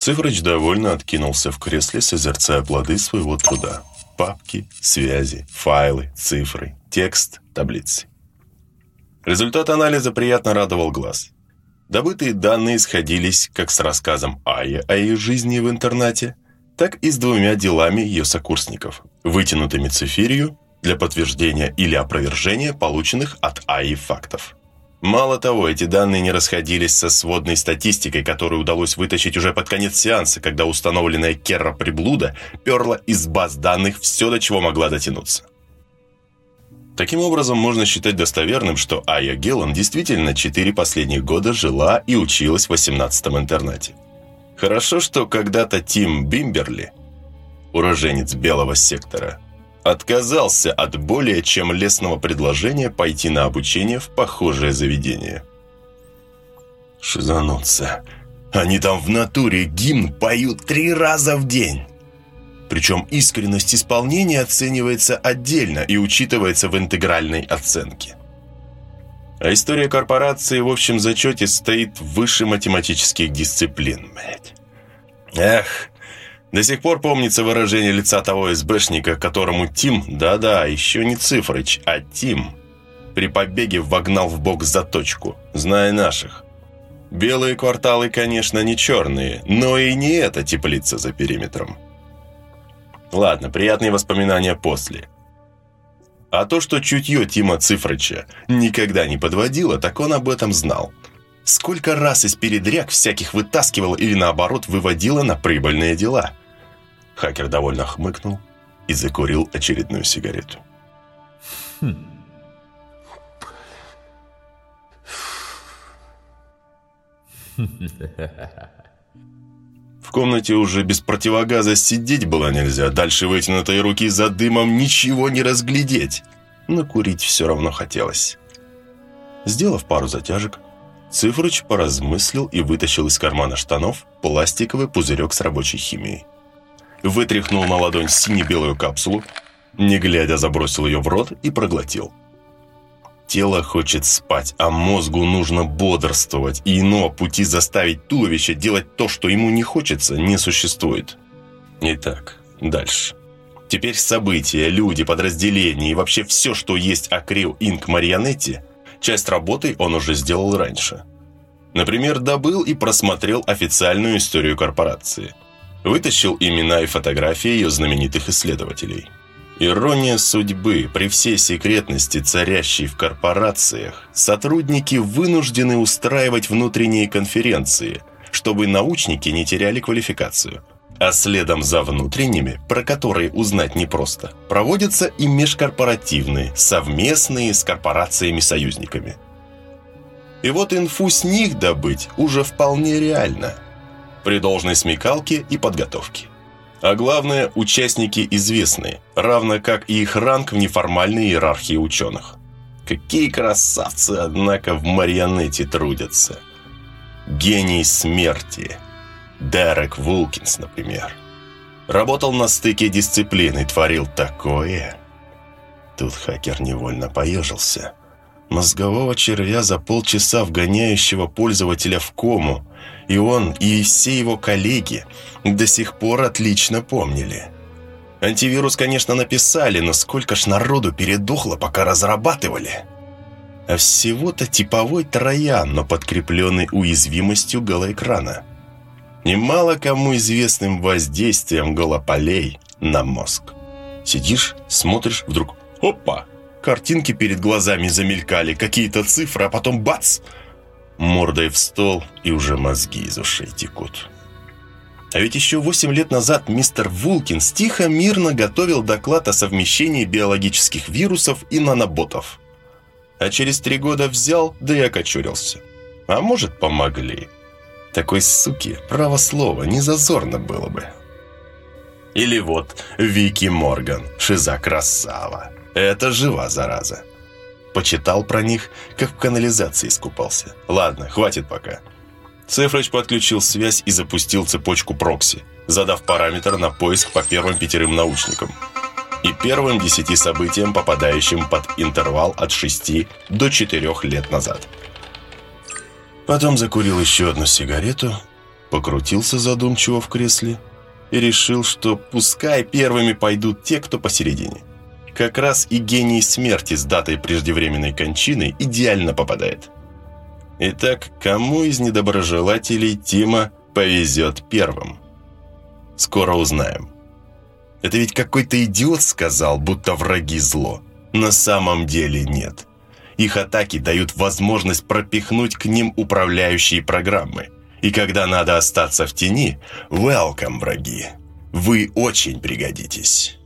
Цифрыч довольно откинулся в кресле, созерцая плоды своего труда. Папки, связи, файлы, цифры, текст, таблицы. Результат анализа приятно радовал глаз. Добытые данные сходились как с рассказом Айи о ее жизни в интернате, так и с двумя делами ее сокурсников, вытянутыми цифирью для подтверждения или опровержения полученных от Айи фактов. Мало того, эти данные не расходились со сводной статистикой, которую удалось вытащить уже под конец сеанса, когда установленная Керра приблуда перла из баз данных все, до чего могла дотянуться. Таким образом, можно считать достоверным, что Айя Геллан действительно четыре последних года жила и училась в 18-м интернате. Хорошо, что когда-то Тим Бимберли, уроженец Белого сектора, отказался от более чем лестного предложения пойти на обучение в похожее заведение. Шизануться. Они там в натуре гимн поют три раза в день. Причем искренность исполнения оценивается отдельно и учитывается в интегральной оценке. А история корпорации в общем зачете стоит выше математических дисциплин. Эх, до сих пор помнится выражение лица того СБшника, которому Тим, да-да, еще не Цифрыч, а Тим, при побеге вогнал в бок заточку, зная наших. Белые кварталы, конечно, не черные, но и не эта теплица за периметром. Ладно, приятные воспоминания после. А то, что чутье Тима Цифрыча никогда не подводило, так он об этом знал. Сколько раз из передряг всяких вытаскивал или наоборот выводило на прибыльные дела – Хакер довольно хмыкнул и закурил очередную сигарету. В комнате уже без противогаза сидеть было нельзя, дальше вытянутой руки за дымом ничего не разглядеть. Но курить все равно хотелось. Сделав пару затяжек, Цифрыч поразмыслил и вытащил из кармана штанов пластиковый пузырек с рабочей химией вытряхнул на ладонь сине-белую капсулу, не глядя забросил ее в рот и проглотил. Тело хочет спать, а мозгу нужно бодрствовать, и иного пути заставить туловище делать то, что ему не хочется, не существует. Итак, дальше. Теперь события, люди, подразделения и вообще все, что есть о Крио Инк Марионетте, часть работы он уже сделал раньше. Например, добыл и просмотрел официальную историю корпорации – Вытащил имена и фотографии ее знаменитых исследователей. Ирония судьбы, при всей секретности, царящей в корпорациях, сотрудники вынуждены устраивать внутренние конференции, чтобы научники не теряли квалификацию. А следом за внутренними, про которые узнать непросто, проводятся и межкорпоративные, совместные с корпорациями-союзниками. И вот инфу с них добыть уже вполне реально – при должной смекалке и подготовке. А главное, участники известные, равно как и их ранг в неформальной иерархии ученых. Какие красавцы, однако, в марионете трудятся. Гений смерти. Дерек Вулкинс, например. Работал на стыке дисциплин и творил такое. Тут хакер невольно поежился. Мозгового червя за полчаса вгоняющего пользователя в кому – и он, и все его коллеги до сих пор отлично помнили. Антивирус, конечно, написали, но сколько ж народу передохло, пока разрабатывали. А всего-то типовой троян, но подкрепленный уязвимостью голоэкрана. Немало кому известным воздействием голополей на мозг. Сидишь, смотришь, вдруг «Опа!» Картинки перед глазами замелькали, какие-то цифры, а потом бац! Мордой в стол, и уже мозги из ушей текут. А ведь еще 8 лет назад мистер Вулкинс тихо, мирно готовил доклад о совмещении биологических вирусов и наноботов. А через три года взял, да и окочурился. А может, помогли. Такой суки, право слова, не зазорно было бы. Или вот Вики Морган, шиза красава. Это жива зараза. Почитал про них, как в канализации искупался. Ладно, хватит пока. Цифрыч подключил связь и запустил цепочку прокси, задав параметр на поиск по первым пятерым научникам и первым десяти событиям, попадающим под интервал от 6 до 4 лет назад. Потом закурил еще одну сигарету Покрутился задумчиво в кресле и решил, что пускай первыми пойдут те, кто посередине. Как раз и гений смерти с датой преждевременной кончины идеально попадает. Итак, кому из недоброжелателей Тима повезет первым? Скоро узнаем. Это ведь какой-то идиот сказал, будто враги зло. На самом деле нет. Их атаки дают возможность пропихнуть к ним управляющие программы. И когда надо остаться в тени, welcome, враги. Вы очень пригодитесь.